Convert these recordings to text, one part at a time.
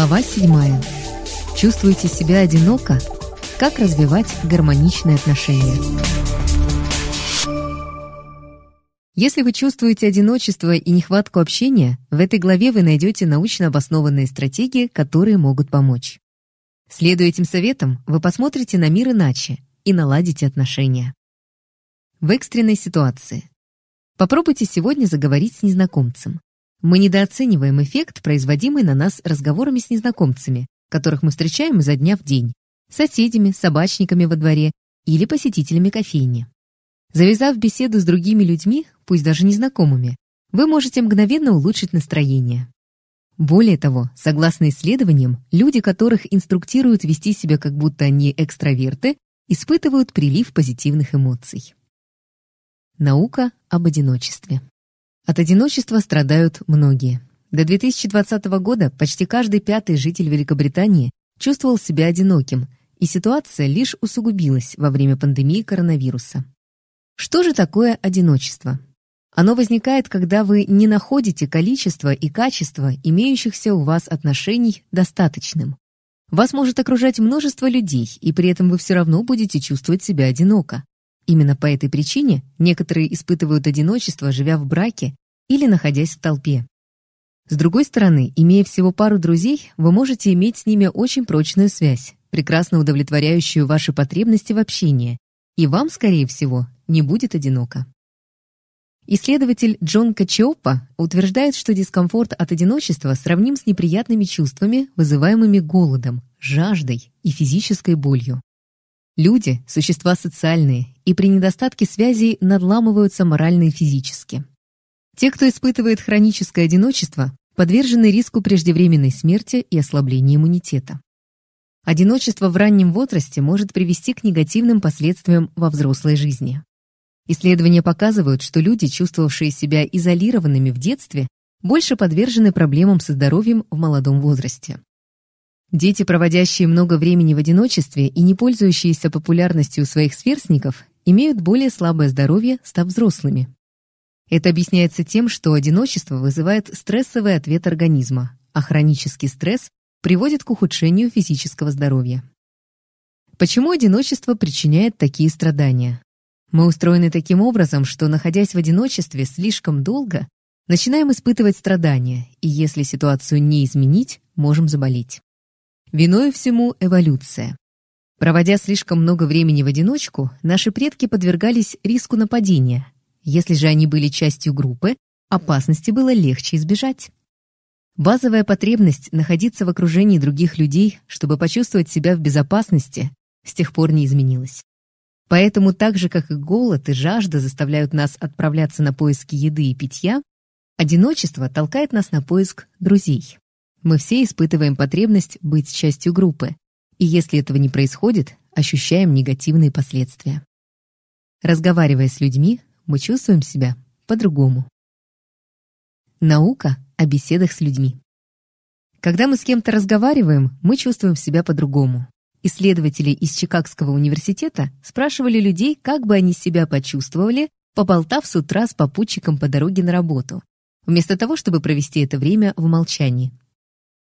Глава 7. Чувствуете себя одиноко? Как развивать гармоничные отношения? Если вы чувствуете одиночество и нехватку общения, в этой главе вы найдете научно обоснованные стратегии, которые могут помочь. Следуя этим советам, вы посмотрите на мир иначе и наладите отношения. В экстренной ситуации. Попробуйте сегодня заговорить с незнакомцем. Мы недооцениваем эффект, производимый на нас разговорами с незнакомцами, которых мы встречаем изо дня в день, соседями, собачниками во дворе или посетителями кофейни. Завязав беседу с другими людьми, пусть даже незнакомыми, вы можете мгновенно улучшить настроение. Более того, согласно исследованиям, люди, которых инструктируют вести себя как будто они экстраверты, испытывают прилив позитивных эмоций. Наука об одиночестве. От одиночества страдают многие. До 2020 года почти каждый пятый житель Великобритании чувствовал себя одиноким, и ситуация лишь усугубилась во время пандемии коронавируса. Что же такое одиночество? Оно возникает, когда вы не находите количество и качество имеющихся у вас отношений достаточным. Вас может окружать множество людей, и при этом вы все равно будете чувствовать себя одиноко. Именно по этой причине некоторые испытывают одиночество, живя в браке или находясь в толпе. С другой стороны, имея всего пару друзей, вы можете иметь с ними очень прочную связь, прекрасно удовлетворяющую ваши потребности в общении, и вам, скорее всего, не будет одиноко. Исследователь Джон Качиопа утверждает, что дискомфорт от одиночества сравним с неприятными чувствами, вызываемыми голодом, жаждой и физической болью. Люди – существа социальные, и при недостатке связей надламываются морально и физически. Те, кто испытывает хроническое одиночество, подвержены риску преждевременной смерти и ослабления иммунитета. Одиночество в раннем возрасте может привести к негативным последствиям во взрослой жизни. Исследования показывают, что люди, чувствовавшие себя изолированными в детстве, больше подвержены проблемам со здоровьем в молодом возрасте. Дети, проводящие много времени в одиночестве и не пользующиеся популярностью своих сверстников, имеют более слабое здоровье, став взрослыми. Это объясняется тем, что одиночество вызывает стрессовый ответ организма, а хронический стресс приводит к ухудшению физического здоровья. Почему одиночество причиняет такие страдания? Мы устроены таким образом, что, находясь в одиночестве слишком долго, начинаем испытывать страдания, и если ситуацию не изменить, можем заболеть. Виною всему эволюция. Проводя слишком много времени в одиночку, наши предки подвергались риску нападения. Если же они были частью группы, опасности было легче избежать. Базовая потребность находиться в окружении других людей, чтобы почувствовать себя в безопасности, с тех пор не изменилась. Поэтому так же, как и голод и жажда заставляют нас отправляться на поиски еды и питья, одиночество толкает нас на поиск друзей. Мы все испытываем потребность быть частью группы, и если этого не происходит, ощущаем негативные последствия. Разговаривая с людьми, мы чувствуем себя по-другому. Наука о беседах с людьми. Когда мы с кем-то разговариваем, мы чувствуем себя по-другому. Исследователи из Чикагского университета спрашивали людей, как бы они себя почувствовали, поболтав с утра с попутчиком по дороге на работу, вместо того, чтобы провести это время в молчании.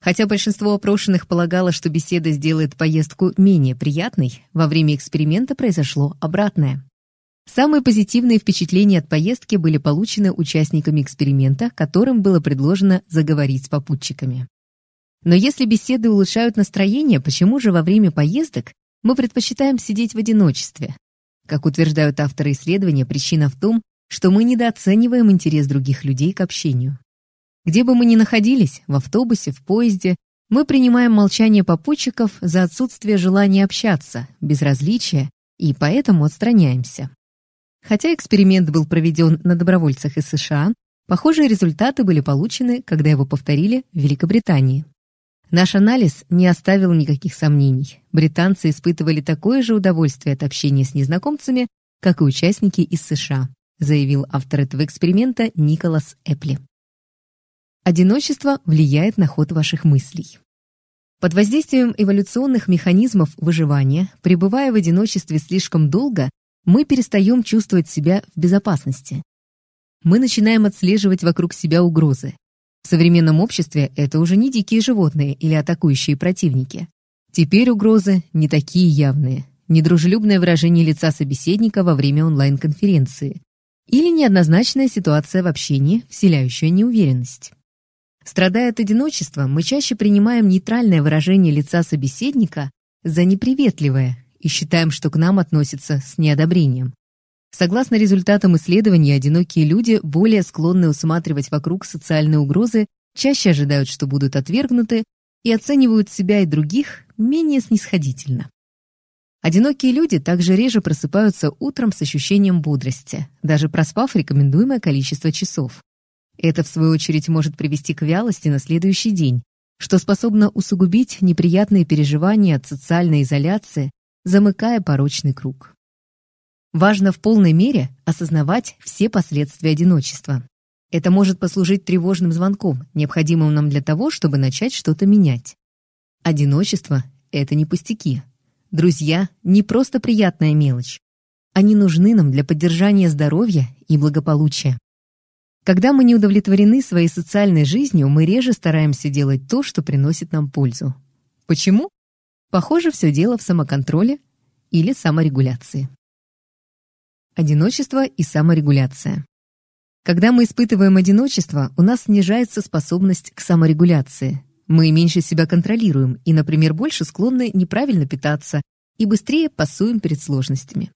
Хотя большинство опрошенных полагало, что беседа сделает поездку менее приятной, во время эксперимента произошло обратное. Самые позитивные впечатления от поездки были получены участниками эксперимента, которым было предложено заговорить с попутчиками. Но если беседы улучшают настроение, почему же во время поездок мы предпочитаем сидеть в одиночестве? Как утверждают авторы исследования, причина в том, что мы недооцениваем интерес других людей к общению. Где бы мы ни находились, в автобусе, в поезде, мы принимаем молчание попутчиков за отсутствие желания общаться, безразличия, и поэтому отстраняемся. Хотя эксперимент был проведен на добровольцах из США, похожие результаты были получены, когда его повторили в Великобритании. Наш анализ не оставил никаких сомнений. Британцы испытывали такое же удовольствие от общения с незнакомцами, как и участники из США, заявил автор этого эксперимента Николас Эпли. Одиночество влияет на ход ваших мыслей. Под воздействием эволюционных механизмов выживания, пребывая в одиночестве слишком долго, мы перестаем чувствовать себя в безопасности. Мы начинаем отслеживать вокруг себя угрозы. В современном обществе это уже не дикие животные или атакующие противники. Теперь угрозы не такие явные. Недружелюбное выражение лица собеседника во время онлайн-конференции или неоднозначная ситуация в общении, вселяющая неуверенность. Страдая от одиночества, мы чаще принимаем нейтральное выражение лица собеседника за неприветливое и считаем, что к нам относятся с неодобрением. Согласно результатам исследований, одинокие люди более склонны усматривать вокруг социальные угрозы, чаще ожидают, что будут отвергнуты, и оценивают себя и других менее снисходительно. Одинокие люди также реже просыпаются утром с ощущением бодрости, даже проспав рекомендуемое количество часов. Это, в свою очередь, может привести к вялости на следующий день, что способно усугубить неприятные переживания от социальной изоляции, замыкая порочный круг. Важно в полной мере осознавать все последствия одиночества. Это может послужить тревожным звонком, необходимым нам для того, чтобы начать что-то менять. Одиночество — это не пустяки. Друзья — не просто приятная мелочь. Они нужны нам для поддержания здоровья и благополучия. Когда мы не удовлетворены своей социальной жизнью, мы реже стараемся делать то, что приносит нам пользу. Почему? Похоже, все дело в самоконтроле или саморегуляции. Одиночество и саморегуляция. Когда мы испытываем одиночество, у нас снижается способность к саморегуляции, мы меньше себя контролируем и, например, больше склонны неправильно питаться и быстрее пасуем перед сложностями.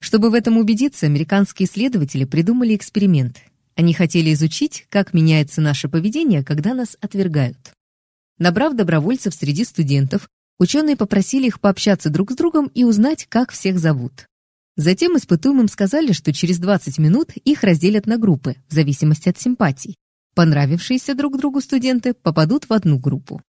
Чтобы в этом убедиться, американские исследователи придумали эксперимент. Они хотели изучить, как меняется наше поведение, когда нас отвергают. Набрав добровольцев среди студентов, ученые попросили их пообщаться друг с другом и узнать, как всех зовут. Затем испытуемым сказали, что через 20 минут их разделят на группы, в зависимости от симпатий. Понравившиеся друг другу студенты попадут в одну группу.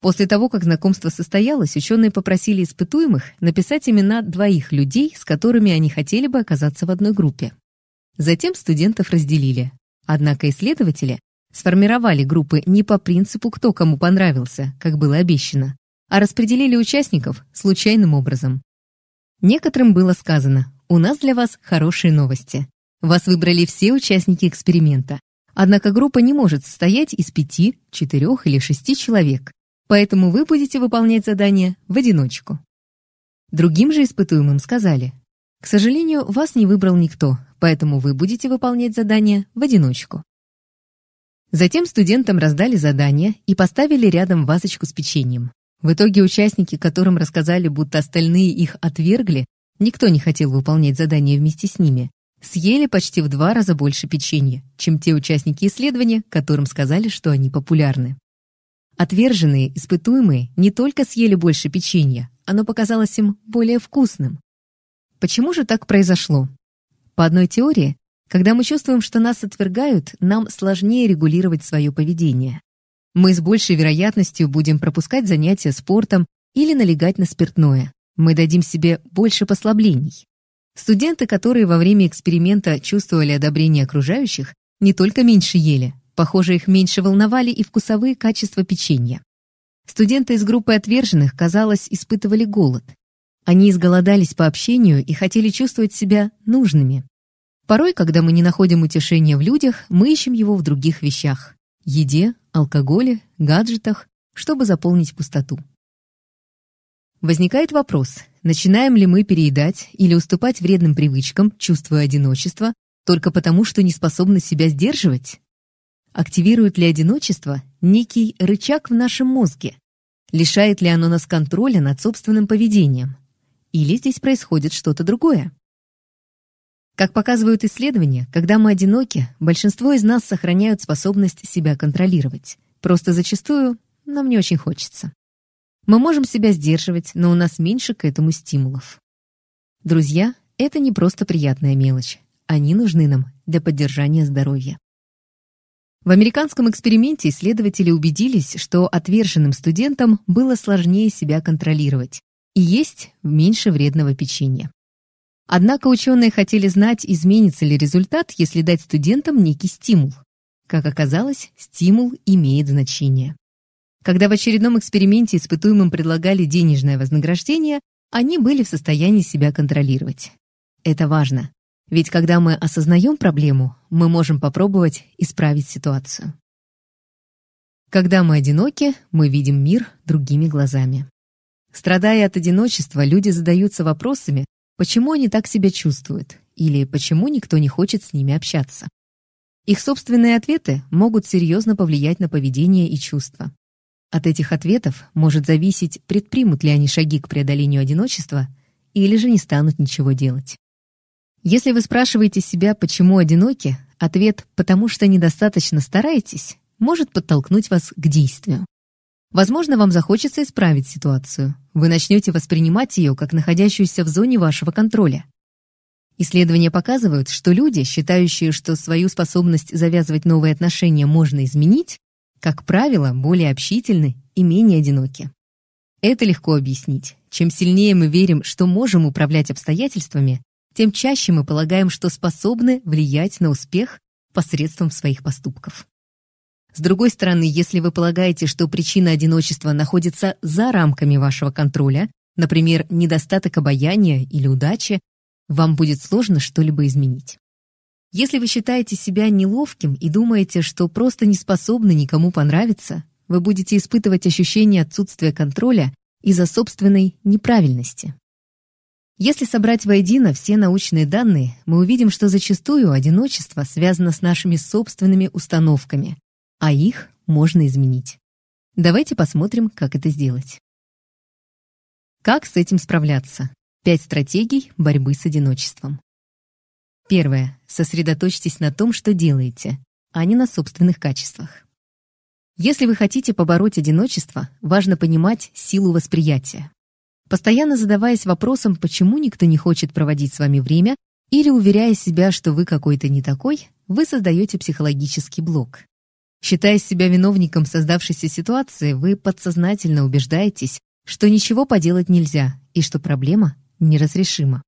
После того, как знакомство состоялось, ученые попросили испытуемых написать имена двоих людей, с которыми они хотели бы оказаться в одной группе. Затем студентов разделили. Однако исследователи сформировали группы не по принципу «кто кому понравился», как было обещано, а распределили участников случайным образом. Некоторым было сказано «У нас для вас хорошие новости. Вас выбрали все участники эксперимента, Однако группа не может состоять из пяти, четырех или шести человек, поэтому вы будете выполнять задание в одиночку. Другим же испытуемым сказали, к сожалению, вас не выбрал никто, поэтому вы будете выполнять задание в одиночку. Затем студентам раздали задание и поставили рядом вазочку с печеньем. В итоге участники, которым рассказали, будто остальные их отвергли, никто не хотел выполнять задание вместе с ними, съели почти в два раза больше печенья, чем те участники исследования, которым сказали, что они популярны. Отверженные, испытуемые не только съели больше печенья, оно показалось им более вкусным. Почему же так произошло? По одной теории, когда мы чувствуем, что нас отвергают, нам сложнее регулировать свое поведение. Мы с большей вероятностью будем пропускать занятия спортом или налегать на спиртное. Мы дадим себе больше послаблений. Студенты, которые во время эксперимента чувствовали одобрение окружающих, не только меньше ели, похоже, их меньше волновали и вкусовые качества печенья. Студенты из группы отверженных, казалось, испытывали голод. Они изголодались по общению и хотели чувствовать себя нужными. Порой, когда мы не находим утешения в людях, мы ищем его в других вещах – еде, алкоголе, гаджетах, чтобы заполнить пустоту. Возникает вопрос, начинаем ли мы переедать или уступать вредным привычкам, чувствуя одиночество, только потому, что не способны себя сдерживать? Активирует ли одиночество некий рычаг в нашем мозге? Лишает ли оно нас контроля над собственным поведением? Или здесь происходит что-то другое? Как показывают исследования, когда мы одиноки, большинство из нас сохраняют способность себя контролировать. Просто зачастую нам не очень хочется. Мы можем себя сдерживать, но у нас меньше к этому стимулов. Друзья — это не просто приятная мелочь. Они нужны нам для поддержания здоровья. В американском эксперименте исследователи убедились, что отверженным студентам было сложнее себя контролировать и есть меньше вредного печенья. Однако ученые хотели знать, изменится ли результат, если дать студентам некий стимул. Как оказалось, стимул имеет значение. Когда в очередном эксперименте испытуемым предлагали денежное вознаграждение, они были в состоянии себя контролировать. Это важно, ведь когда мы осознаем проблему, мы можем попробовать исправить ситуацию. Когда мы одиноки, мы видим мир другими глазами. Страдая от одиночества, люди задаются вопросами, почему они так себя чувствуют, или почему никто не хочет с ними общаться. Их собственные ответы могут серьезно повлиять на поведение и чувства. От этих ответов может зависеть, предпримут ли они шаги к преодолению одиночества или же не станут ничего делать. Если вы спрашиваете себя, почему одиноки, ответ «потому что недостаточно стараетесь» может подтолкнуть вас к действию. Возможно, вам захочется исправить ситуацию. Вы начнете воспринимать ее как находящуюся в зоне вашего контроля. Исследования показывают, что люди, считающие, что свою способность завязывать новые отношения можно изменить, как правило, более общительны и менее одиноки. Это легко объяснить. Чем сильнее мы верим, что можем управлять обстоятельствами, тем чаще мы полагаем, что способны влиять на успех посредством своих поступков. С другой стороны, если вы полагаете, что причина одиночества находится за рамками вашего контроля, например, недостаток обаяния или удачи, вам будет сложно что-либо изменить. Если вы считаете себя неловким и думаете, что просто не способны никому понравиться, вы будете испытывать ощущение отсутствия контроля из-за собственной неправильности. Если собрать воедино все научные данные, мы увидим, что зачастую одиночество связано с нашими собственными установками, а их можно изменить. Давайте посмотрим, как это сделать. Как с этим справляться? Пять стратегий борьбы с одиночеством. Первое. Сосредоточьтесь на том, что делаете, а не на собственных качествах. Если вы хотите побороть одиночество, важно понимать силу восприятия. Постоянно задаваясь вопросом, почему никто не хочет проводить с вами время, или уверяя себя, что вы какой-то не такой, вы создаете психологический блок. Считая себя виновником создавшейся ситуации, вы подсознательно убеждаетесь, что ничего поделать нельзя и что проблема неразрешима.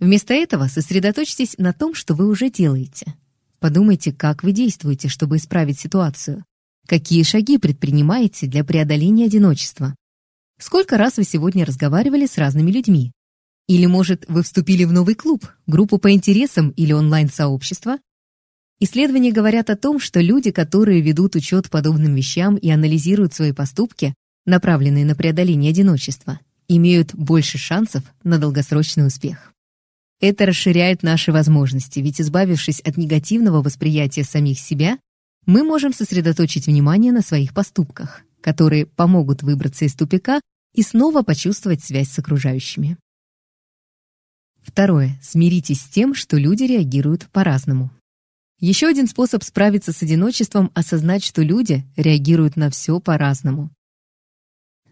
Вместо этого сосредоточьтесь на том, что вы уже делаете. Подумайте, как вы действуете, чтобы исправить ситуацию. Какие шаги предпринимаете для преодоления одиночества? Сколько раз вы сегодня разговаривали с разными людьми? Или, может, вы вступили в новый клуб, группу по интересам или онлайн-сообщество, Исследования говорят о том, что люди, которые ведут учет подобным вещам и анализируют свои поступки, направленные на преодоление одиночества, имеют больше шансов на долгосрочный успех. Это расширяет наши возможности, ведь избавившись от негативного восприятия самих себя, мы можем сосредоточить внимание на своих поступках, которые помогут выбраться из тупика и снова почувствовать связь с окружающими. Второе. Смиритесь с тем, что люди реагируют по-разному. Еще один способ справиться с одиночеством – осознать, что люди реагируют на все по-разному.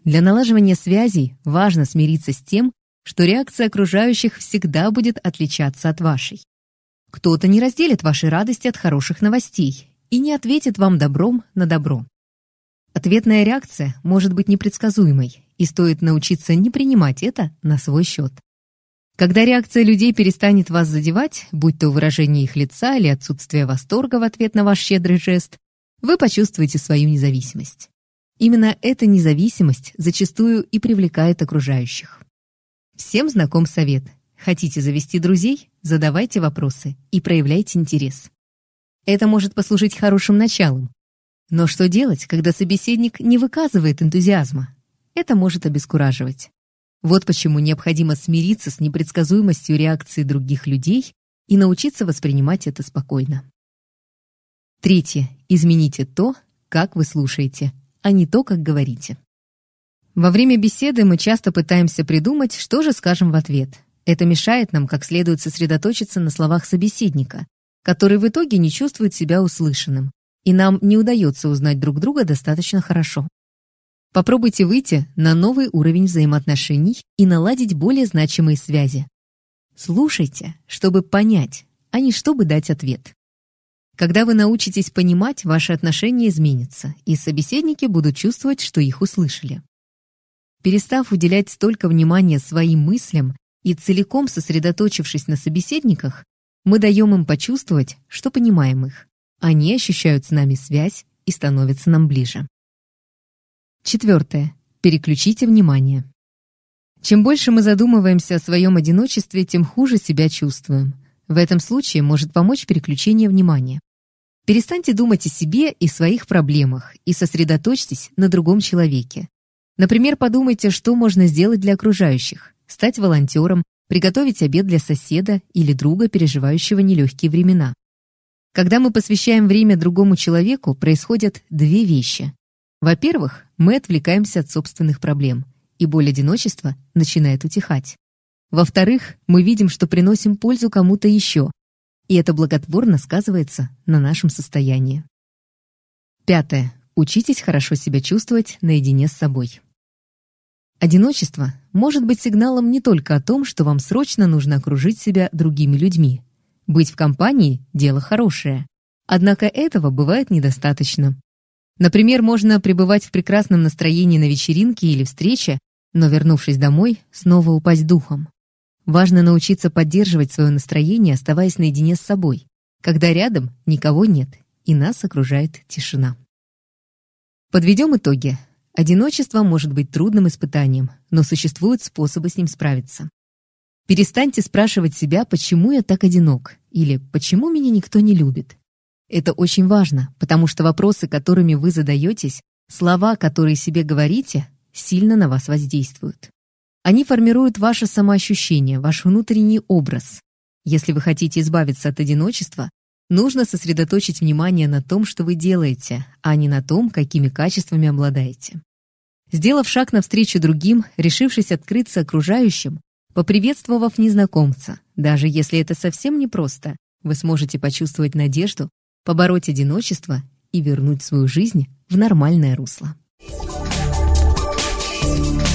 Для налаживания связей важно смириться с тем, что реакция окружающих всегда будет отличаться от вашей. Кто-то не разделит вашей радости от хороших новостей и не ответит вам добром на добро. Ответная реакция может быть непредсказуемой, и стоит научиться не принимать это на свой счет. Когда реакция людей перестанет вас задевать, будь то выражение их лица или отсутствие восторга в ответ на ваш щедрый жест, вы почувствуете свою независимость. Именно эта независимость зачастую и привлекает окружающих. Всем знаком совет. Хотите завести друзей? Задавайте вопросы и проявляйте интерес. Это может послужить хорошим началом. Но что делать, когда собеседник не выказывает энтузиазма? Это может обескураживать. Вот почему необходимо смириться с непредсказуемостью реакции других людей и научиться воспринимать это спокойно. Третье. Измените то, как вы слушаете, а не то, как говорите. Во время беседы мы часто пытаемся придумать, что же скажем в ответ. Это мешает нам как следует сосредоточиться на словах собеседника, который в итоге не чувствует себя услышанным, и нам не удается узнать друг друга достаточно хорошо. Попробуйте выйти на новый уровень взаимоотношений и наладить более значимые связи. Слушайте, чтобы понять, а не чтобы дать ответ. Когда вы научитесь понимать, ваши отношения изменятся, и собеседники будут чувствовать, что их услышали. Перестав уделять столько внимания своим мыслям и целиком сосредоточившись на собеседниках, мы даем им почувствовать, что понимаем их. Они ощущают с нами связь и становятся нам ближе. Четвертое. Переключите внимание. Чем больше мы задумываемся о своем одиночестве, тем хуже себя чувствуем. В этом случае может помочь переключение внимания. Перестаньте думать о себе и своих проблемах и сосредоточьтесь на другом человеке. Например, подумайте, что можно сделать для окружающих. Стать волонтером, приготовить обед для соседа или друга, переживающего нелегкие времена. Когда мы посвящаем время другому человеку, происходят две вещи. Во-первых, мы отвлекаемся от собственных проблем, и боль одиночества начинает утихать. Во-вторых, мы видим, что приносим пользу кому-то еще, и это благотворно сказывается на нашем состоянии. Пятое. Учитесь хорошо себя чувствовать наедине с собой. Одиночество может быть сигналом не только о том, что вам срочно нужно окружить себя другими людьми. Быть в компании – дело хорошее. Однако этого бывает недостаточно. Например, можно пребывать в прекрасном настроении на вечеринке или встрече, но, вернувшись домой, снова упасть духом. Важно научиться поддерживать свое настроение, оставаясь наедине с собой, когда рядом никого нет и нас окружает тишина. Подведем итоги. Одиночество может быть трудным испытанием, но существуют способы с ним справиться. Перестаньте спрашивать себя, почему я так одинок, или почему меня никто не любит. Это очень важно, потому что вопросы, которыми вы задаетесь, слова, которые себе говорите, сильно на вас воздействуют. Они формируют ваше самоощущение, ваш внутренний образ. Если вы хотите избавиться от одиночества, нужно сосредоточить внимание на том, что вы делаете, а не на том, какими качествами обладаете. Сделав шаг навстречу другим, решившись открыться окружающим, поприветствовав незнакомца, даже если это совсем непросто, вы сможете почувствовать надежду, побороть одиночество и вернуть свою жизнь в нормальное русло. Thank you